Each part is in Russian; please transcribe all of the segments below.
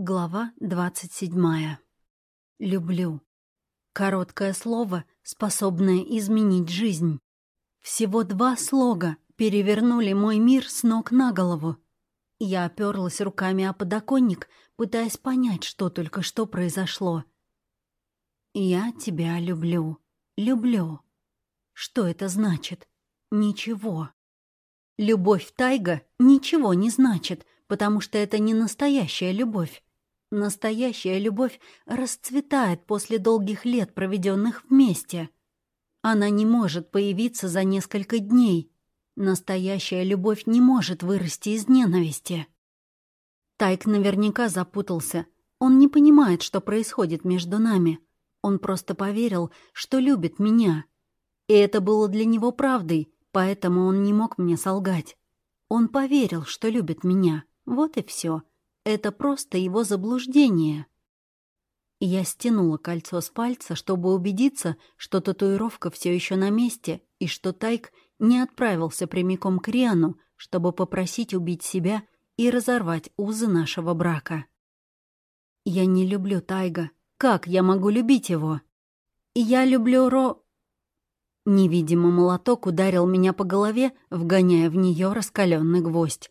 Глава двадцать седьмая. Люблю. Короткое слово, способное изменить жизнь. Всего два слога перевернули мой мир с ног на голову. Я оперлась руками о подоконник, пытаясь понять, что только что произошло. «Я тебя люблю. Люблю». Что это значит? Ничего. Любовь Тайга ничего не значит, потому что это не настоящая любовь. Настоящая любовь расцветает после долгих лет, проведенных вместе. Она не может появиться за несколько дней. Настоящая любовь не может вырасти из ненависти. Тайк наверняка запутался. Он не понимает, что происходит между нами. Он просто поверил, что любит меня. И это было для него правдой, поэтому он не мог мне солгать. Он поверил, что любит меня. Вот и все. Это просто его заблуждение. Я стянула кольцо с пальца, чтобы убедиться, что татуировка все еще на месте и что Тайк не отправился прямиком к Риану, чтобы попросить убить себя и разорвать узы нашего брака. Я не люблю Тайга. Как я могу любить его? Я люблю Ро... Невидимый молоток ударил меня по голове, вгоняя в нее раскаленный гвоздь.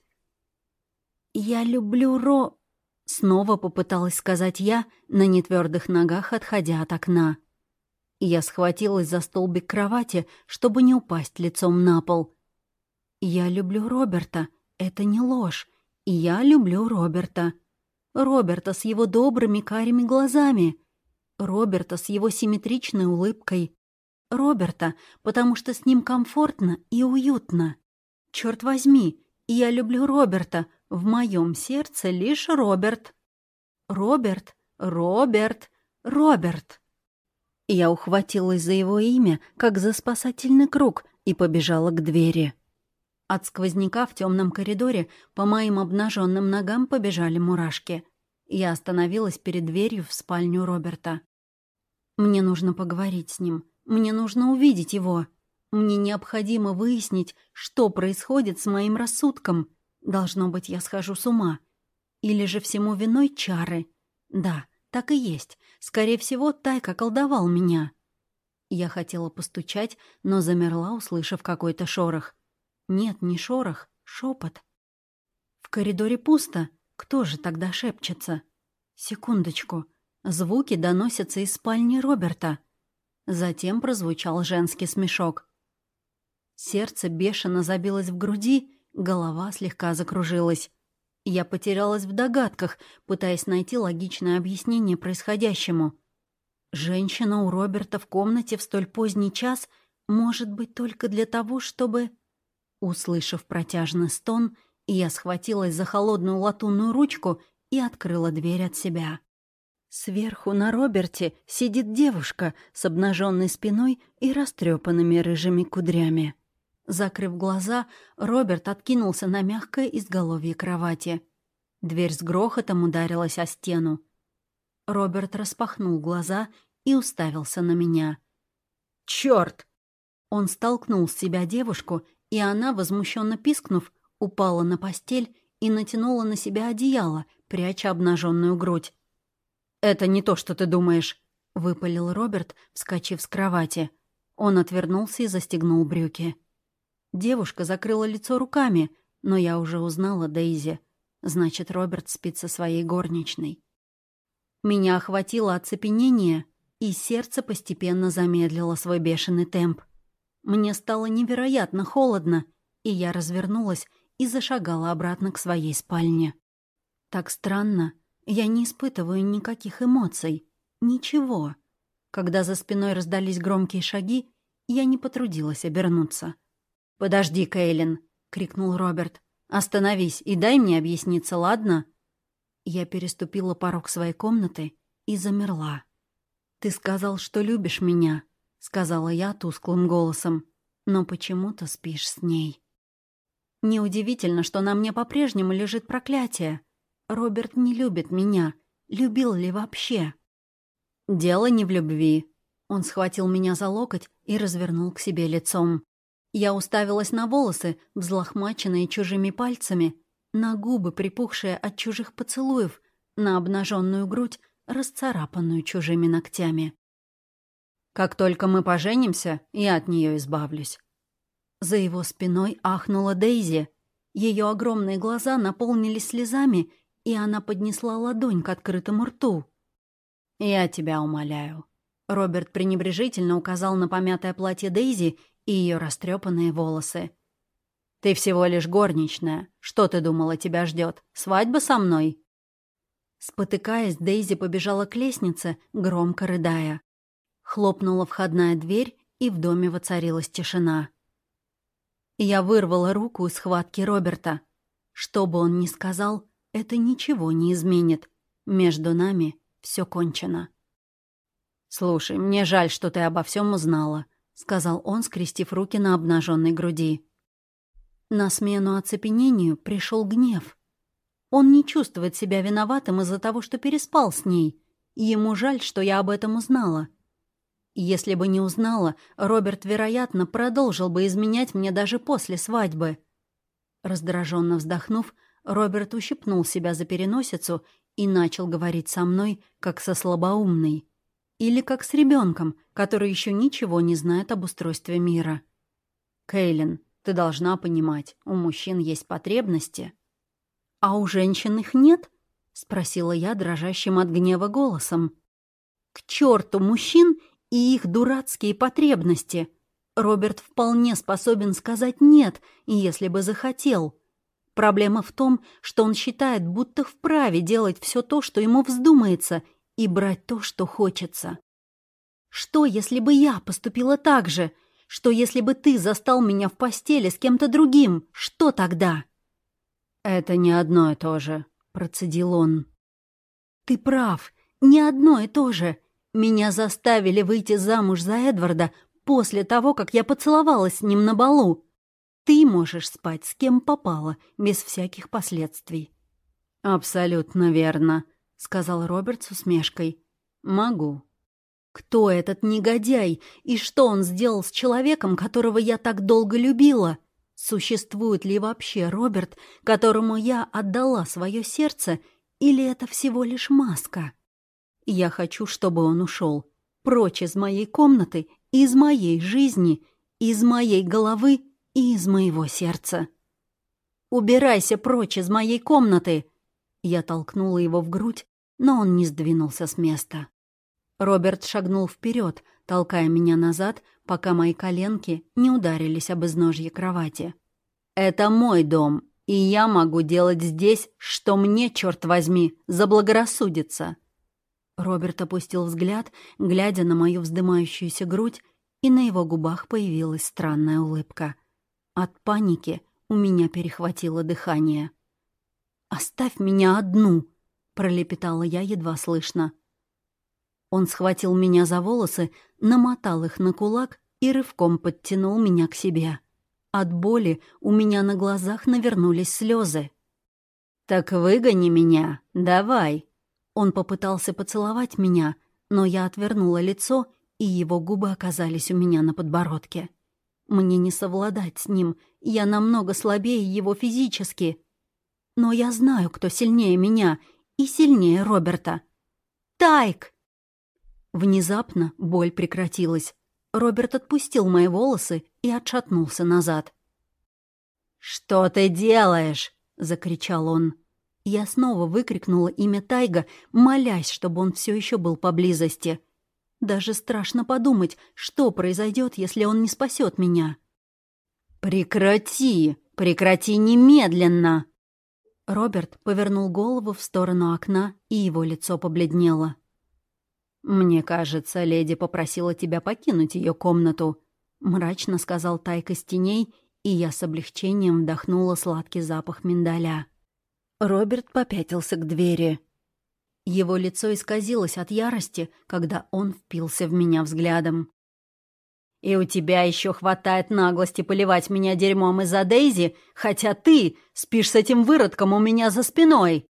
«Я люблю Ро...» — снова попыталась сказать я, на нетвердых ногах отходя от окна. Я схватилась за столбик кровати, чтобы не упасть лицом на пол. «Я люблю Роберта. Это не ложь. Я люблю Роберта. Роберта с его добрыми карими глазами. Роберта с его симметричной улыбкой. Роберта, потому что с ним комфортно и уютно. Черт возьми, я люблю Роберта, в моем сердце лишь Роберт. Роберт, Роберт, Роберт. Я ухватилась за его имя, как за спасательный круг, и побежала к двери. От сквозняка в темном коридоре по моим обнаженным ногам побежали мурашки. Я остановилась перед дверью в спальню Роберта. Мне нужно поговорить с ним. Мне нужно увидеть его. Мне необходимо выяснить, что происходит с моим рассудком. Должно быть, я схожу с ума. Или же всему виной чары. Да, так и есть. Скорее всего, Тайка колдовал меня. Я хотела постучать, но замерла, услышав какой-то шорох. Нет, не шорох, шепот. В коридоре пусто. Кто же тогда шепчется? Секундочку. Звуки доносятся из спальни Роберта. Затем прозвучал женский смешок. Сердце бешено забилось в груди, Голова слегка закружилась. Я потерялась в догадках, пытаясь найти логичное объяснение происходящему. Женщина у Роберта в комнате в столь поздний час может быть только для того, чтобы... Услышав протяжный стон, я схватилась за холодную латунную ручку и открыла дверь от себя. Сверху на Роберте сидит девушка с обнаженной спиной и растрепанными рыжими кудрями. Закрыв глаза, Роберт откинулся на мягкое изголовье кровати. Дверь с грохотом ударилась о стену. Роберт распахнул глаза и уставился на меня. «Чёрт!» Он столкнул с себя девушку, и она, возмущенно пискнув, упала на постель и натянула на себя одеяло, пряча обнаженную грудь. «Это не то, что ты думаешь», — выпалил Роберт, вскочив с кровати. Он отвернулся и застегнул брюки. Девушка закрыла лицо руками, но я уже узнала Дейзи. Значит, Роберт спит со своей горничной. Меня охватило оцепенение, и сердце постепенно замедлило свой бешеный темп. Мне стало невероятно холодно, и я развернулась и зашагала обратно к своей спальне. Так странно, я не испытываю никаких эмоций. Ничего. Когда за спиной раздались громкие шаги, я не потрудилась обернуться. «Подожди, Кейлин!» — крикнул Роберт. «Остановись и дай мне объясниться, ладно?» Я переступила порог своей комнаты и замерла. «Ты сказал, что любишь меня», — сказала я тусклым голосом. «Но почему-то спишь с ней». Неудивительно, что на мне по-прежнему лежит проклятие. Роберт не любит меня. Любил ли вообще? «Дело не в любви». Он схватил меня за локоть и развернул к себе лицом. Я уставилась на волосы, взлохмаченные чужими пальцами, на губы, припухшие от чужих поцелуев, на обнаженную грудь, расцарапанную чужими ногтями. «Как только мы поженимся, я от нее избавлюсь». За его спиной ахнула Дейзи. Ее огромные глаза наполнились слезами, и она поднесла ладонь к открытому рту. «Я тебя умоляю». Роберт пренебрежительно указал на помятое платье Дейзи и ее растрепанные волосы. «Ты всего лишь горничная. Что ты думала, тебя ждет? Свадьба со мной?» Спотыкаясь, Дейзи побежала к лестнице, громко рыдая. Хлопнула входная дверь, и в доме воцарилась тишина. Я вырвала руку из схватки Роберта. Что бы он ни сказал, это ничего не изменит. Между нами все кончено. «Слушай, мне жаль, что ты обо всем узнала», — сказал он, скрестив руки на обнаженной груди. На смену оцепенению пришел гнев. Он не чувствует себя виноватым из-за того, что переспал с ней. Ему жаль, что я об этом узнала. Если бы не узнала, Роберт, вероятно, продолжил бы изменять мне даже после свадьбы. Раздраженно вздохнув, Роберт ущипнул себя за переносицу и начал говорить со мной, как со слабоумной. Или как с ребенком, который еще ничего не знает об устройстве мира. «Кейлин, ты должна понимать, у мужчин есть потребности». «А у женщин их нет?» — спросила я дрожащим от гнева голосом. «К черту мужчин и их дурацкие потребности! Роберт вполне способен сказать «нет», если бы захотел». Проблема в том, что он считает, будто вправе делать все то, что ему вздумается, и брать то, что хочется. Что, если бы я поступила так же? Что, если бы ты застал меня в постели с кем-то другим? Что тогда? «Это не одно и то же», — процедил он. «Ты прав, не одно и то же. Меня заставили выйти замуж за Эдварда после того, как я поцеловалась с ним на балу. Ты можешь спать с кем попало, без всяких последствий». «Абсолютно верно», — сказал Роберт с усмешкой. «Могу». «Кто этот негодяй и что он сделал с человеком, которого я так долго любила? Существует ли вообще Роберт, которому я отдала свое сердце, или это всего лишь маска? Я хочу, чтобы он ушел. Прочь из моей комнаты, из моей жизни, из моей головы и из моего сердца. «Убирайся прочь из моей комнаты!» Я толкнула его в грудь, но он не сдвинулся с места. Роберт шагнул вперед, толкая меня назад, пока мои коленки не ударились об изножье кровати. «Это мой дом, и я могу делать здесь, что мне, черт возьми, заблагорассудится!» Роберт опустил взгляд, глядя на мою вздымающуюся грудь, и на его губах появилась странная улыбка — от паники у меня перехватило дыхание. «Оставь меня одну!» — пролепетала я едва слышно. Он схватил меня за волосы, намотал их на кулак и рывком подтянул меня к себе. От боли у меня на глазах навернулись слезы. «Так выгони меня, давай!» Он попытался поцеловать меня, но я отвернула лицо, и его губы оказались у меня на подбородке. Мне не совладать с ним, я намного слабее его физически. Но я знаю, кто сильнее меня и сильнее Роберта. «Тайк!» Внезапно боль прекратилась. Роберт отпустил мои волосы и отшатнулся назад. «Что ты делаешь?» — закричал он. Я снова выкрикнула имя Тайга, молясь, чтобы он все еще был поблизости. Даже страшно подумать, что произойдет, если он не спасет меня. «Прекрати! Прекрати немедленно!» Роберт повернул голову в сторону окна, и его лицо побледнело. «Мне кажется, леди попросила тебя покинуть ее комнату», — мрачно сказал Тайка с теней, и я с облегчением вдохнула сладкий запах миндаля. Роберт попятился к двери. Его лицо исказилось от ярости, когда он впился в меня взглядом. «И у тебя еще хватает наглости поливать меня дерьмом из-за Дейзи, хотя ты спишь с этим выродком у меня за спиной!»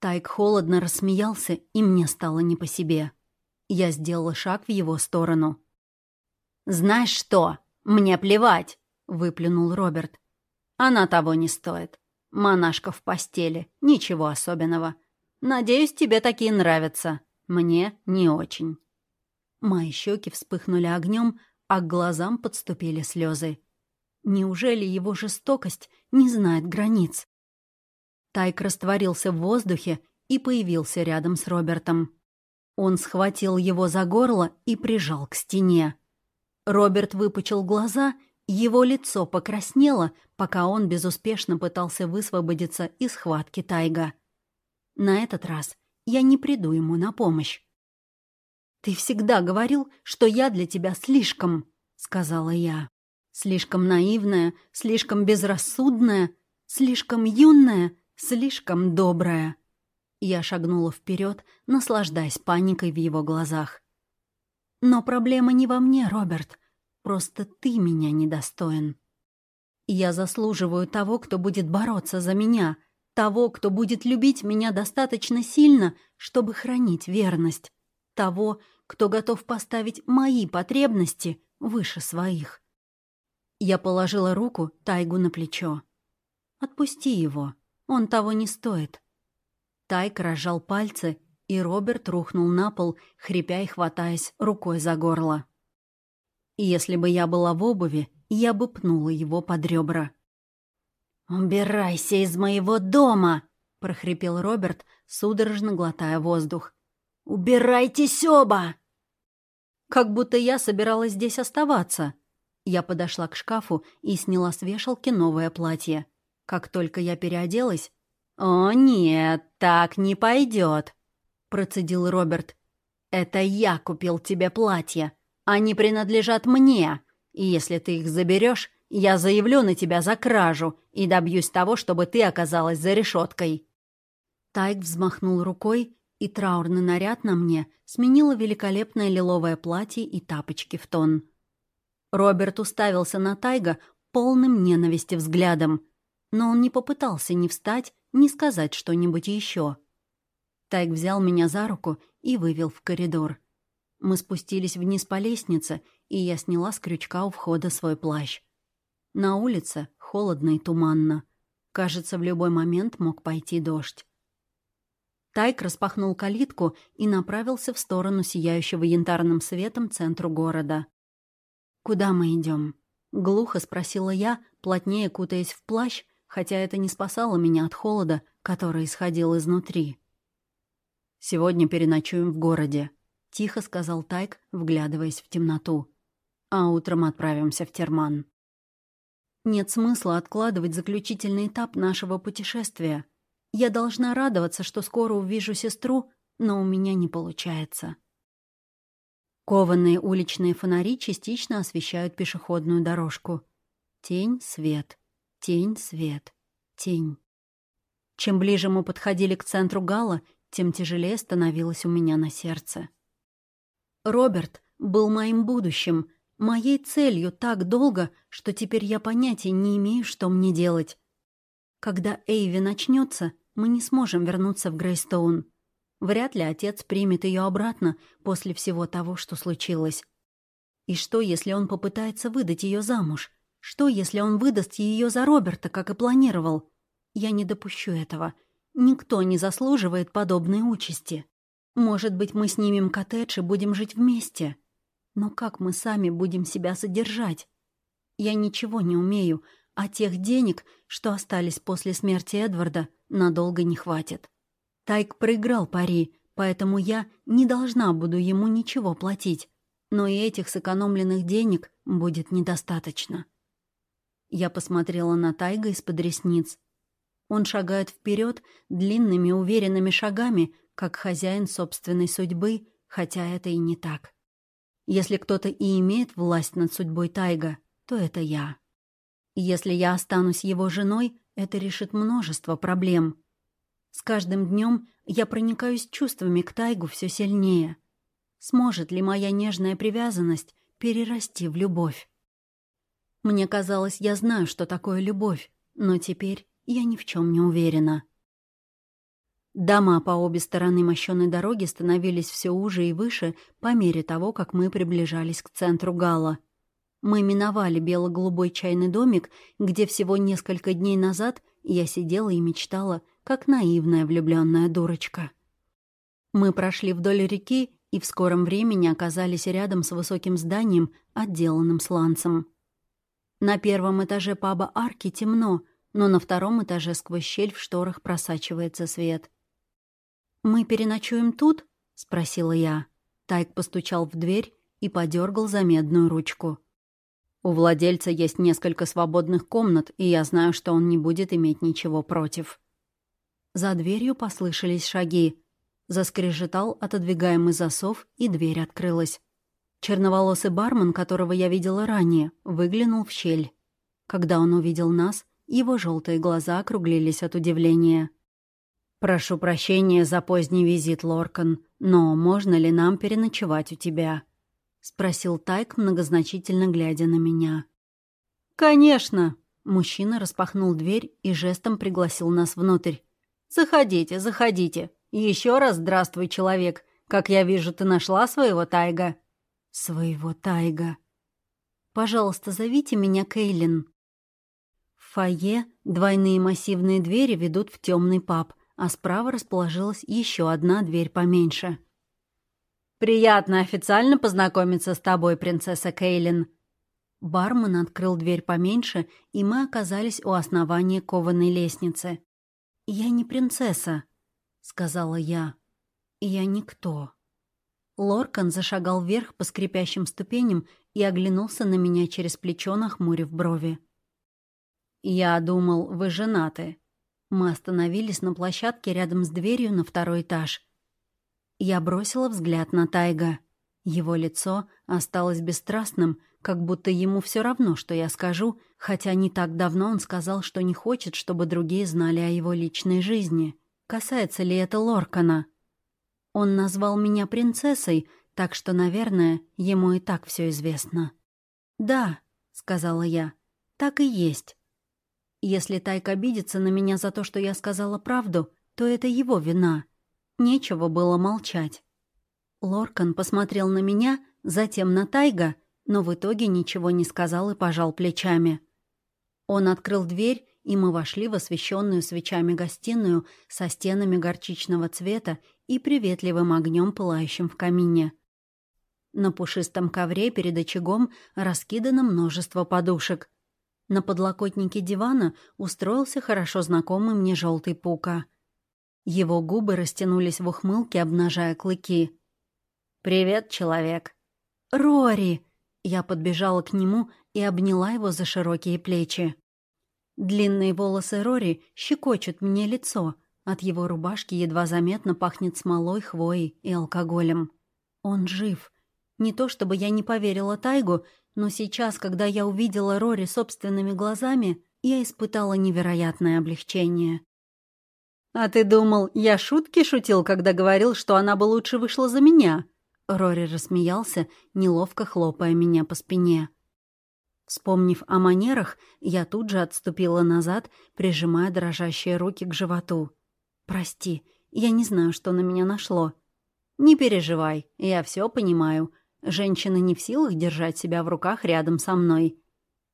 Тайк холодно рассмеялся, и мне стало не по себе. Я сделала шаг в его сторону. «Знаешь что? Мне плевать!» — выплюнул Роберт. «Она того не стоит. Монашка в постели. Ничего особенного. Надеюсь, тебе такие нравятся. Мне не очень». Мои щеки вспыхнули огнем, а к глазам подступили слезы. Неужели его жестокость не знает границ? Тайк растворился в воздухе и появился рядом с Робертом. Он схватил его за горло и прижал к стене. Роберт выпучил глаза, его лицо покраснело, пока он безуспешно пытался высвободиться из схватки Тайга. На этот раз я не приду ему на помощь. «Ты всегда говорил, что я для тебя слишком», — сказала я. «Слишком наивная, слишком безрассудная, слишком юная, слишком добрая». Я шагнула вперед, наслаждаясь паникой в его глазах. «Но проблема не во мне, Роберт. Просто ты меня недостоин. Я заслуживаю того, кто будет бороться за меня, того, кто будет любить меня достаточно сильно, чтобы хранить верность, того, кто готов поставить мои потребности выше своих. Я положила руку Тайгу на плечо. «Отпусти его, он того не стоит». Тайк разжал пальцы, и Роберт рухнул на пол, хрипя и хватаясь рукой за горло. Если бы я была в обуви, я бы пнула его под ребра. «Убирайся из моего дома!» — прохрипел Роберт, судорожно глотая воздух. «Убирайтесь оба!» Как будто я собиралась здесь оставаться. Я подошла к шкафу и сняла с вешалки новое платье. Как только я переоделась, «О, нет, так не пойдет», — процедил Роберт. «Это я купил тебе платье. Они принадлежат мне. И если ты их заберешь, я заявлю на тебя за кражу и добьюсь того, чтобы ты оказалась за решеткой». Тайк взмахнул рукой, и траурный наряд на мне сменило великолепное лиловое платье и тапочки в тон. Роберт уставился на Тайга полным ненависти взглядом, но он не попытался ни встать, не сказать что-нибудь еще. Тайг взял меня за руку и вывел в коридор. Мы спустились вниз по лестнице, и я сняла с крючка у входа свой плащ. На улице холодно и туманно. Кажется, в любой момент мог пойти дождь. Тайк распахнул калитку и направился в сторону сияющего янтарным светом центру города. «Куда мы идем? глухо спросила я, плотнее кутаясь в плащ, хотя это не спасало меня от холода, который исходил изнутри. «Сегодня переночуем в городе», — тихо сказал Тайк, вглядываясь в темноту. «А утром отправимся в Терман». Нет смысла откладывать заключительный этап нашего путешествия. Я должна радоваться, что скоро увижу сестру, но у меня не получается. Кованые уличные фонари частично освещают пешеходную дорожку. Тень, свет. Тень, свет, тень. Чем ближе мы подходили к центру гала, тем тяжелее становилось у меня на сердце. Роберт был моим будущим, моей целью так долго, что теперь я понятия не имею, что мне делать. Когда Эйви начнется, мы не сможем вернуться в Грейстоун. Вряд ли отец примет ее обратно после всего того, что случилось. И что, если он попытается выдать ее замуж? Что, если он выдаст ее за Роберта, как и планировал? Я не допущу этого. Никто не заслуживает подобной участи. Может быть, мы снимем коттедж и будем жить вместе. Но как мы сами будем себя содержать? Я ничего не умею, а тех денег, что остались после смерти Эдварда, надолго не хватит. Тайк проиграл пари, поэтому я не должна буду ему ничего платить. Но и этих сэкономленных денег будет недостаточно. Я посмотрела на Тайга из-под ресниц. Он шагает вперед длинными уверенными шагами, как хозяин собственной судьбы, хотя это и не так. Если кто-то и имеет власть над судьбой Тайга, то это я. Если я останусь его женой, это решит множество проблем. С каждым днем я проникаюсь чувствами к Тайгу все сильнее. Сможет ли моя нежная привязанность перерасти в любовь? Мне казалось, я знаю, что такое любовь, но теперь я ни в чем не уверена. Дома по обе стороны мощенной дороги становились все уже и выше по мере того, как мы приближались к центру Гала. Мы миновали бело-голубой чайный домик, где всего несколько дней назад я сидела и мечтала, как наивная влюбленная дурочка. Мы прошли вдоль реки и в скором времени оказались рядом с высоким зданием, отделанным сланцем. На первом этаже паба арки темно, но на втором этаже сквозь щель в шторах просачивается свет. «Мы переночуем тут?» — спросила я. Тайк постучал в дверь и подергал за медную ручку. «У владельца есть несколько свободных комнат, и я знаю, что он не будет иметь ничего против». За дверью послышались шаги. Заскрежетал отодвигаемый засов, и дверь открылась. Черноволосый бармен, которого я видела ранее, выглянул в щель. Когда он увидел нас, его желтые глаза округлились от удивления. «Прошу прощения за поздний визит, Лоркан, но можно ли нам переночевать у тебя?» — спросил Тайк, многозначительно глядя на меня. «Конечно!» — мужчина распахнул дверь и жестом пригласил нас внутрь. «Заходите, заходите. Еще раз здравствуй, человек. Как я вижу, ты нашла своего Тайга». «Своего Тайга». «Пожалуйста, зовите меня Кейлин». В фойе двойные массивные двери ведут в темный паб, а справа расположилась еще одна дверь поменьше. «Приятно официально познакомиться с тобой, принцесса Кейлин». Бармен открыл дверь поменьше, и мы оказались у основания кованой лестницы. «Я не принцесса», — сказала я. «Я никто». Лоркан зашагал вверх по скрипящим ступеням и оглянулся на меня через плечо, нахмурив брови. «Я думал, вы женаты». Мы остановились на площадке рядом с дверью на второй этаж. Я бросила взгляд на Тайга. Его лицо осталось бесстрастным, как будто ему все равно, что я скажу, хотя не так давно он сказал, что не хочет, чтобы другие знали о его личной жизни. Касается ли это Лоркана? Он назвал меня принцессой, так что, наверное, ему и так все известно. «Да», — сказала я, — «так и есть. Если Тайк обидится на меня за то, что я сказала правду, то это его вина. Нечего было молчать». Лоркан посмотрел на меня, затем на Тайга — но в итоге ничего не сказал и пожал плечами. Он открыл дверь, и мы вошли в освещенную свечами гостиную со стенами горчичного цвета и приветливым огнем, пылающим в камине. На пушистом ковре перед очагом раскидано множество подушек. На подлокотнике дивана устроился хорошо знакомый мне желтый пука. Его губы растянулись в ухмылке, обнажая клыки. «Привет, человек!» «Рори!» Я подбежала к нему и обняла его за широкие плечи. Длинные волосы Рори щекочут мне лицо. От его рубашки едва заметно пахнет смолой, хвоей и алкоголем. Он жив. Не то чтобы я не поверила Тайгу, но сейчас, когда я увидела Рори собственными глазами, я испытала невероятное облегчение. «А ты думал, я шутки шутил, когда говорил, что она бы лучше вышла за меня?» Рори рассмеялся, неловко хлопая меня по спине. Вспомнив о манерах, я тут же отступила назад, прижимая дрожащие руки к животу. «Прости, я не знаю, что на меня нашло». «Не переживай, я все понимаю. Женщины не в силах держать себя в руках рядом со мной.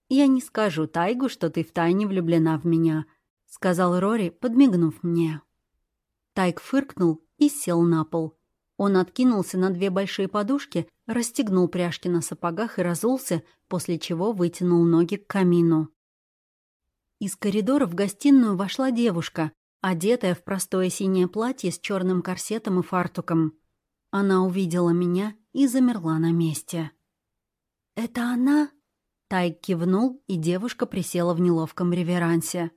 Я не скажу Тайгу, что ты втайне влюблена в меня», — сказал Рори, подмигнув мне. Тайг фыркнул и сел на пол. Он откинулся на две большие подушки, расстегнул пряжки на сапогах и разулся, после чего вытянул ноги к камину. Из коридора в гостиную вошла девушка, одетая в простое синее платье с черным корсетом и фартуком. Она увидела меня и замерла на месте. «Это она?» Тайк кивнул, и девушка присела в неловком реверансе.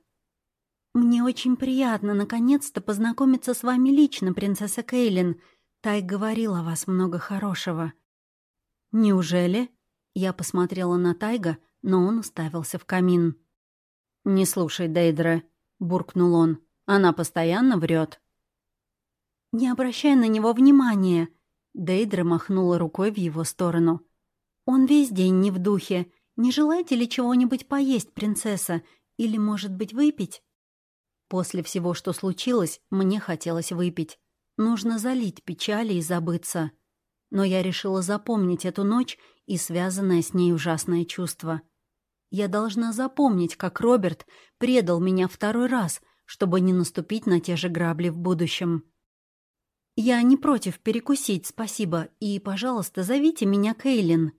«Мне очень приятно наконец-то познакомиться с вами лично, принцесса Кейлин», Тай говорил о вас много хорошего». «Неужели?» Я посмотрела на Тайга, но он уставился в камин. «Не слушай Дейдра», — буркнул он. «Она постоянно врет. «Не обращай на него внимания», — Дейдра махнула рукой в его сторону. «Он весь день не в духе. Не желаете ли чего-нибудь поесть, принцесса? Или, может быть, выпить?» После всего, что случилось, мне хотелось выпить. Нужно залить печали и забыться. Но я решила запомнить эту ночь и связанное с ней ужасное чувство. Я должна запомнить, как Роберт предал меня второй раз, чтобы не наступить на те же грабли в будущем. «Я не против перекусить, спасибо, и, пожалуйста, зовите меня Кейлин».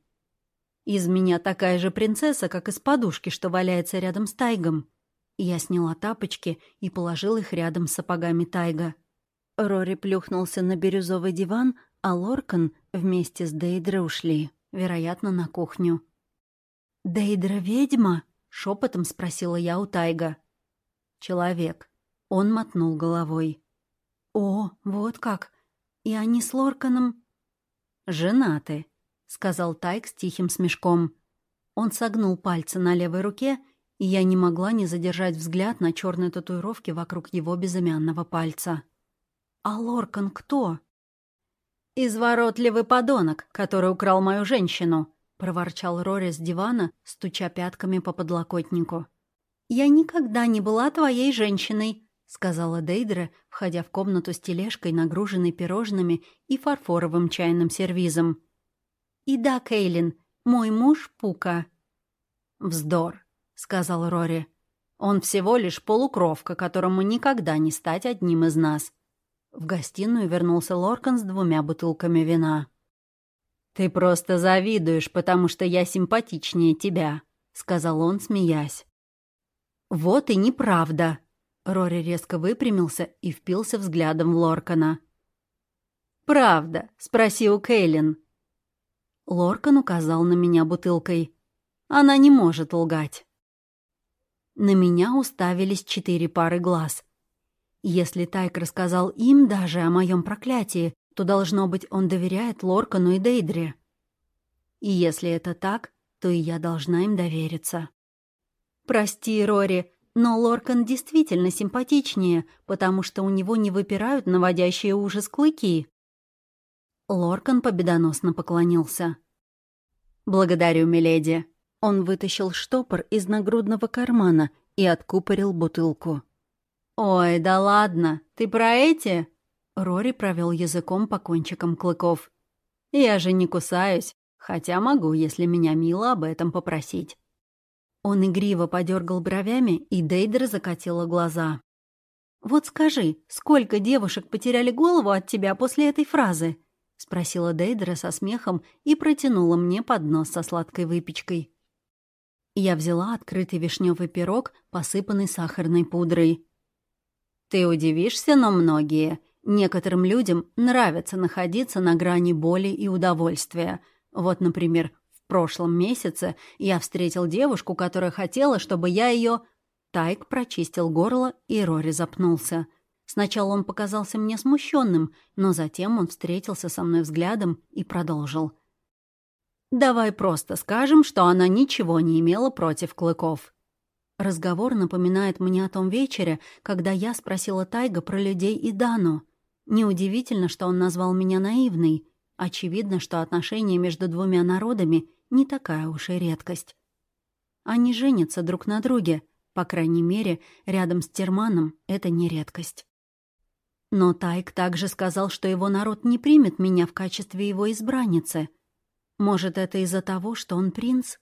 «Из меня такая же принцесса, как из подушки, что валяется рядом с Тайгом». Я сняла тапочки и положил их рядом с сапогами Тайга. Рори плюхнулся на бирюзовый диван, а Лоркан вместе с Дейдро ушли, вероятно, на кухню. «Дейдра ведьма?» — шепотом спросила я у Тайга. «Человек». Он мотнул головой. «О, вот как! И они с Лорканом...» «Женаты», — сказал Тайг с тихим смешком. Он согнул пальцы на левой руке, и я не могла не задержать взгляд на черной татуировке вокруг его безымянного пальца. «А Лоркан кто?» «Изворотливый подонок, который украл мою женщину», — проворчал Рори с дивана, стуча пятками по подлокотнику. «Я никогда не была твоей женщиной», — сказала Дейдра, входя в комнату с тележкой, нагруженной пирожными и фарфоровым чайным сервизом. «И да, Кейлин, мой муж Пука». «Вздор», — сказал Рори. «Он всего лишь полукровка, которому никогда не стать одним из нас. В гостиную вернулся Лоркан с двумя бутылками вина. «Ты просто завидуешь, потому что я симпатичнее тебя», — сказал он, смеясь. «Вот и неправда!» Рори резко выпрямился и впился взглядом в Лоркана. «Правда?» — спроси у Кейлин. Лоркан указал на меня бутылкой. «Она не может лгать». На меня уставились четыре пары глаз — если Тайк рассказал им даже о моем проклятии, то, должно быть, он доверяет Лоркану и Дейдре. И если это так, то и я должна им довериться. «Прости, Рори, но Лоркан действительно симпатичнее, потому что у него не выпирают наводящие ужас клыки». Лоркан победоносно поклонился. «Благодарю, миледи». Он вытащил штопор из нагрудного кармана и откупорил бутылку. «Ой, да ладно, ты про эти?» Рори провел языком по кончикам клыков. «Я же не кусаюсь, хотя могу, если меня мило об этом попросить». Он игриво подергал бровями, и Дейдер закатила глаза. «Вот скажи, сколько девушек потеряли голову от тебя после этой фразы?» — спросила Дейдера со смехом и протянула мне поднос со сладкой выпечкой. Я взяла открытый вишневый пирог, посыпанный сахарной пудрой. Ты удивишься, но многие. Некоторым людям нравится находиться на грани боли и удовольствия. Вот, например, в прошлом месяце я встретил девушку, которая хотела, чтобы я ее... Тайк прочистил горло, и Рори запнулся. Сначала он показался мне смущенным, но затем он встретился со мной взглядом и продолжил. «Давай просто скажем, что она ничего не имела против клыков. Разговор напоминает мне о том вечере, когда я спросила Тайга про людей и Дану. Неудивительно, что он назвал меня наивной. Очевидно, что отношения между двумя народами не такая уж и редкость. Они женятся друг на друге. По крайней мере, рядом с Терманом это не редкость. Но Тайг также сказал, что его народ не примет меня в качестве его избранницы. Может, это из-за того, что он принц?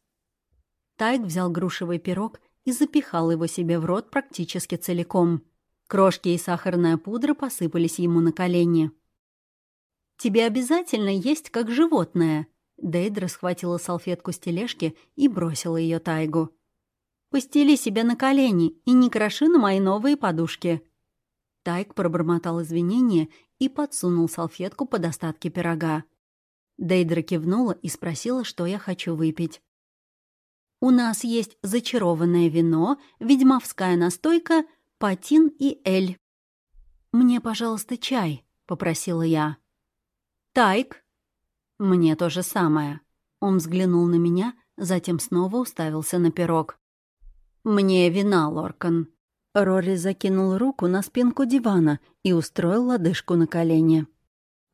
Тайг взял грушевый пирог и запихал его себе в рот практически целиком. Крошки и сахарная пудра посыпались ему на колени. «Тебе обязательно есть как животное», Дейдра схватила салфетку с тележки и бросила ее Тайгу. «Постели себе на колени и не кроши на мои новые подушки». Тайг пробормотал извинения и подсунул салфетку под остатки пирога. Дейдра кивнула и спросила, что я хочу выпить. У нас есть зачарованное вино, ведьмовская настойка, патин и эль. «Мне, пожалуйста, чай», — попросила я. «Тайк?» «Мне то же самое». Он взглянул на меня, затем снова уставился на пирог. «Мне вина, Лоркан». Рори закинул руку на спинку дивана и устроил лодыжку на колени.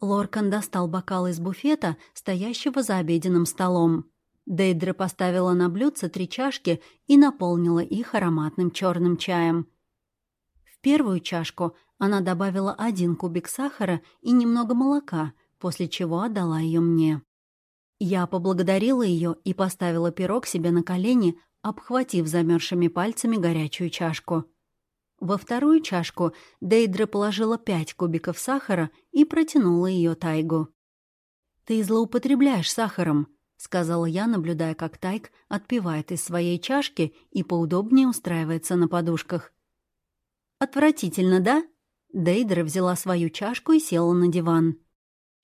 Лоркан достал бокал из буфета, стоящего за обеденным столом. Дейдра поставила на блюдце три чашки и наполнила их ароматным черным чаем. В первую чашку она добавила один кубик сахара и немного молока, после чего отдала ее мне. Я поблагодарила ее и поставила пирог себе на колени, обхватив замерзшими пальцами горячую чашку. Во вторую чашку Дейдра положила пять кубиков сахара и протянула ее Тайгу. «Ты злоупотребляешь сахаром», — сказала я, наблюдая, как Тайг отпивает из своей чашки и поудобнее устраивается на подушках. «Отвратительно, да?» Дейдра взяла свою чашку и села на диван.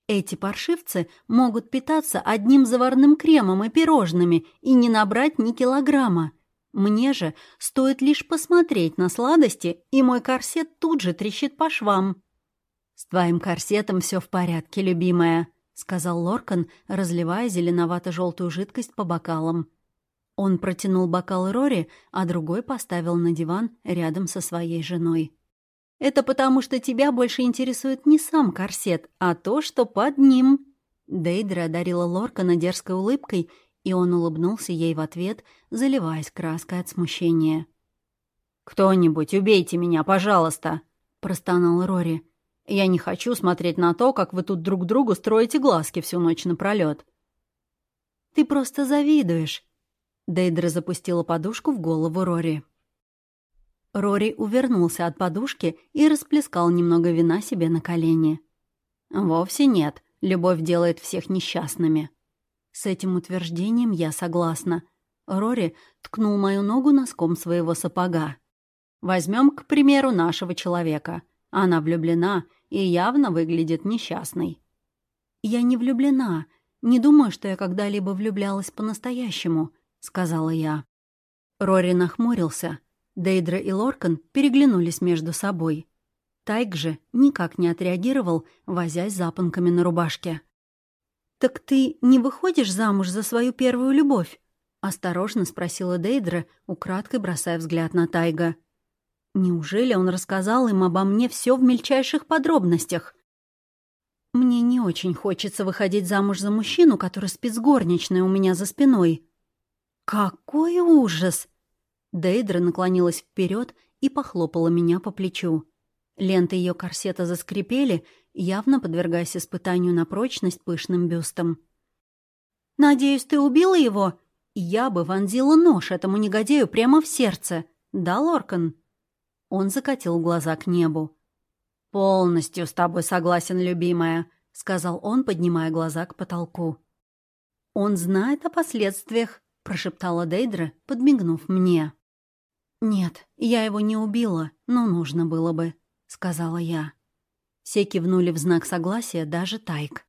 «Эти паршивцы могут питаться одним заварным кремом и пирожными и не набрать ни килограмма. Мне же стоит лишь посмотреть на сладости, и мой корсет тут же трещит по швам». «С твоим корсетом все в порядке, любимая», — сказал Лоркан, разливая зеленовато-желтую жидкость по бокалам. Он протянул бокал Рори, а другой поставил на диван рядом со своей женой. Это потому, что тебя больше интересует не сам корсет, а то, что под ним». Дейдра одарила Лоркана дерзкой улыбкой, и он улыбнулся ей в ответ, заливаясь краской от смущения. «Кто-нибудь, убейте меня, пожалуйста!» — простонал Рори. «Я не хочу смотреть на то, как вы тут друг другу строите глазки всю ночь напролёт». «Ты просто завидуешь!» Дейдра запустила подушку в голову Рори. Рори увернулся от подушки и расплескал немного вина себе на колени. «Вовсе нет. Любовь делает всех несчастными». С этим утверждением я согласна. Рори ткнул мою ногу носком своего сапога. Возьмем, к примеру, нашего человека. Она влюблена и явно выглядит несчастной. «Я не влюблена. Не думаю, что я когда-либо влюблялась по-настоящему», — сказала я. Рори нахмурился — Дейдра и Лоркан переглянулись между собой. Тайк же никак не отреагировал, возясь запонками на рубашке. «Так ты не выходишь замуж за свою первую любовь?» — осторожно спросила Дейдра, украдкой бросая взгляд на Тайга. «Неужели он рассказал им обо мне все в мельчайших подробностях?» «Мне не очень хочется выходить замуж за мужчину, который спит с горничной у меня за спиной». «Какой ужас!» Дейдра наклонилась вперед и похлопала меня по плечу. Ленты ее корсета заскрипели, явно подвергаясь испытанию на прочность пышным бюстом. «Надеюсь, ты убила его?» «Я бы вонзила нож этому негодяю прямо в сердце. Да, Лоркан?» Он закатил глаза к небу. «Полностью с тобой согласен, любимая», — сказал он, поднимая глаза к потолку. «Он знает о последствиях», — прошептала Дейдра, подмигнув мне. «Нет, я его не убила, но нужно было бы», — сказала я. Все кивнули в знак согласия, даже Тайк.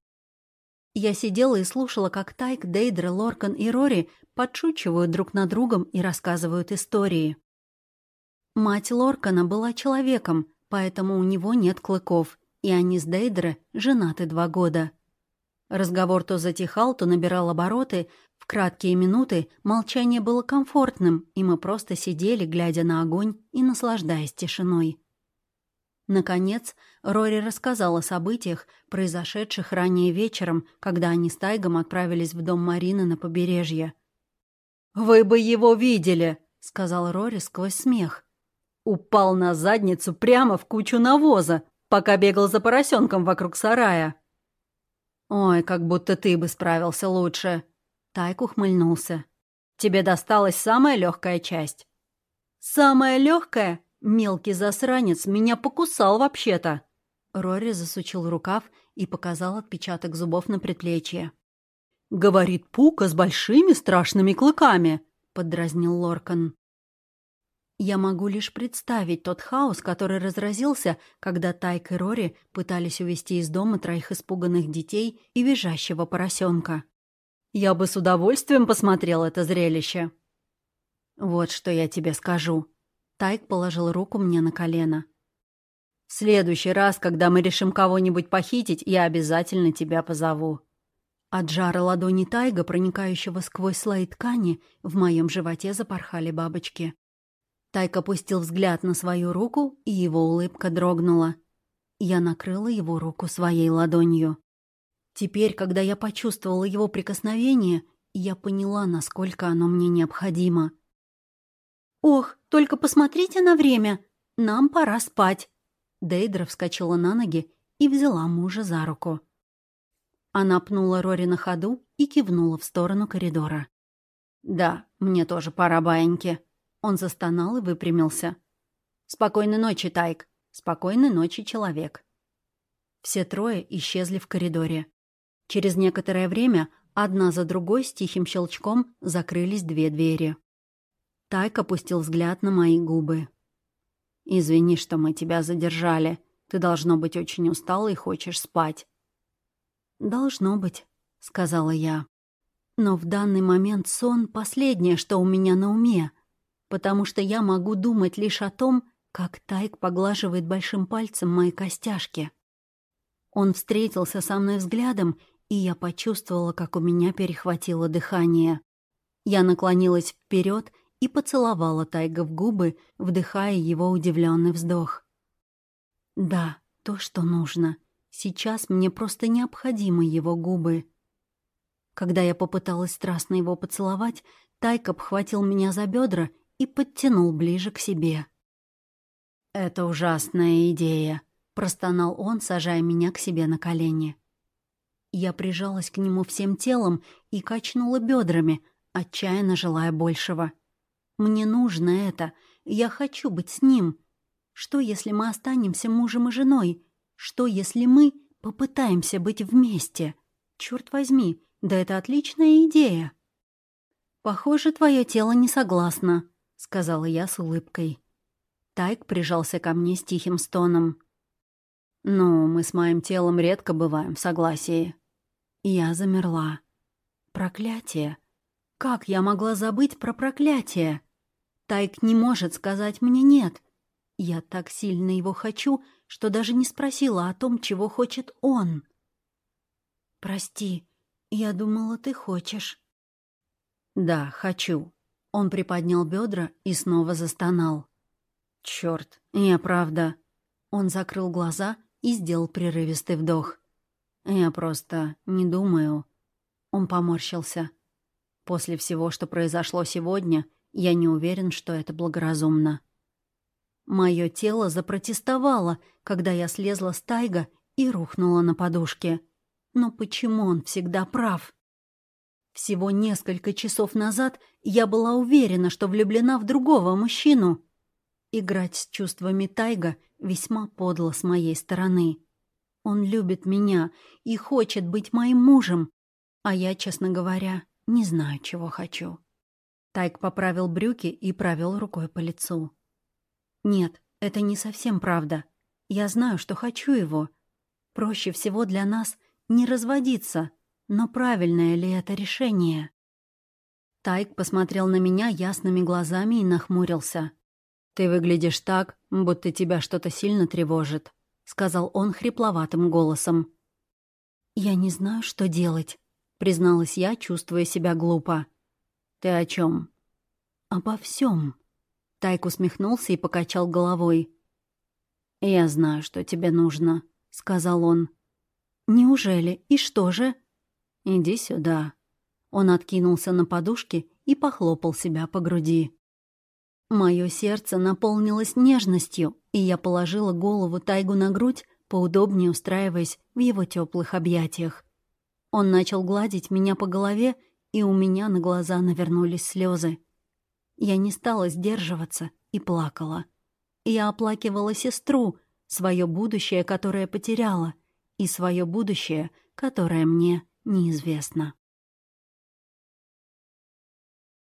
Я сидела и слушала, как Тайк, Дейдра, Лоркан и Рори подшучивают друг над другом и рассказывают истории. Мать Лоркана была человеком, поэтому у него нет клыков, и они с Дейдра женаты два года. Разговор то затихал, то набирал обороты, в краткие минуты молчание было комфортным, и мы просто сидели, глядя на огонь и наслаждаясь тишиной. Наконец, Рори рассказал о событиях, произошедших ранее вечером, когда они с Тайгом отправились в дом Марины на побережье. «Вы бы его видели!» — сказал Рори сквозь смех. «Упал на задницу прямо в кучу навоза, пока бегал за поросенком вокруг сарая». «Ой, как будто ты бы справился лучше», Тайк ухмыльнулся. «Тебе досталась самая легкая часть». «Самая легкая? Мелкий засранец меня покусал вообще-то!» Рори засучил рукав и показал отпечаток зубов на предплечье. «Говорит Пука с большими страшными клыками!» — поддразнил Лоркан. Я могу лишь представить тот хаос, который разразился, когда Тайк и Рори пытались увести из дома троих испуганных детей и визжащего поросенка. Я бы с удовольствием посмотрел это зрелище. Вот что я тебе скажу. Тайк положил руку мне на колено. В следующий раз, когда мы решим кого-нибудь похитить, я обязательно тебя позову. От жара ладони Тайга, проникающего сквозь слои ткани, в моем животе запорхали бабочки. Тайк опустил взгляд на свою руку, и его улыбка дрогнула. Я накрыла его руку своей ладонью. Теперь, когда я почувствовала его прикосновение, я поняла, насколько оно мне необходимо. «Ох, только посмотрите на время! Нам пора спать!» Дейдра вскочила на ноги и взяла мужа за руку. Она пнула Рори на ходу и кивнула в сторону коридора. «Да, мне тоже пора, баиньки». Он застонал и выпрямился. Спокойной ночи, Тайк. Спокойной ночи, человек. Все трое исчезли в коридоре. Через некоторое время одна за другой с тихим щелчком закрылись две двери. Тайк опустил взгляд на мои губы. «Извини, что мы тебя задержали. Ты, должно быть, очень устала и хочешь спать». «Должно быть», — сказала я. «Но в данный момент сон — последнее, что у меня на уме, потому что я могу думать лишь о том, как Тайк поглаживает большим пальцем мои костяшки. Он встретился со мной взглядом, и я почувствовала, как у меня перехватило дыхание. Я наклонилась вперед и поцеловала Тайга в губы, вдыхая его удивленный вздох. «Да, то, что нужно. Сейчас мне просто необходимы его губы». Когда я попыталась страстно его поцеловать, Тайк обхватил меня за бедра и подтянул ближе к себе. «Это ужасная идея», — простонал он, сажая меня к себе на колени. Я прижалась к нему всем телом и качнула бедрами, отчаянно желая большего. Мне нужно это. Я хочу быть с ним. Что, если мы останемся мужем и женой? Что, если мы попытаемся быть вместе? Черт возьми, да это отличная идея. «Похоже, твое тело не согласно», — сказала я с улыбкой. Тайк прижался ко мне с тихим стоном. «Ну, мы с моим телом редко бываем в согласии». Я замерла. Проклятие. Как я могла забыть про проклятие? Тайк не может сказать мне «нет». Я так сильно его хочу, что даже не спросила о том, чего хочет он. «Прости, я думала, ты хочешь». «Да, хочу». Он приподнял бедра и снова застонал. «Чёрт, я правда...» Он закрыл глаза и сделал прерывистый вдох. «Я просто не думаю...» Он поморщился. После всего, что произошло сегодня, я не уверен, что это благоразумно. Мое тело запротестовало, когда я слезла с тайга и рухнула на подушке. Но почему он всегда прав? Всего несколько часов назад я была уверена, что влюблена в другого мужчину. Играть с чувствами тайга весьма подло с моей стороны. Он любит меня и хочет быть моим мужем, а я, честно говоря, не знаю, чего хочу. Тайк поправил брюки и провел рукой по лицу. Нет, это не совсем правда. Я знаю, что хочу его. Проще всего для нас не разводиться, но правильное ли это решение? Тайк посмотрел на меня ясными глазами и нахмурился. «Ты выглядишь так, будто тебя что-то сильно тревожит», — сказал он хрипловатым голосом. «Я не знаю, что делать», призналась я, чувствуя себя глупо. «Ты о чем? «Обо всем. Тайк усмехнулся и покачал головой. «Я знаю, что тебе нужно», — сказал он. «Неужели? И что же?» «Иди сюда». Он откинулся на подушке и похлопал себя по груди. Мое сердце наполнилось нежностью, и я положила голову Тайгу на грудь, поудобнее устраиваясь в его теплых объятиях. Он начал гладить меня по голове, и у меня на глаза навернулись слезы. Я не стала сдерживаться и плакала. Я оплакивала сестру, свое будущее, которое потеряла, и свое будущее, которое мне неизвестно.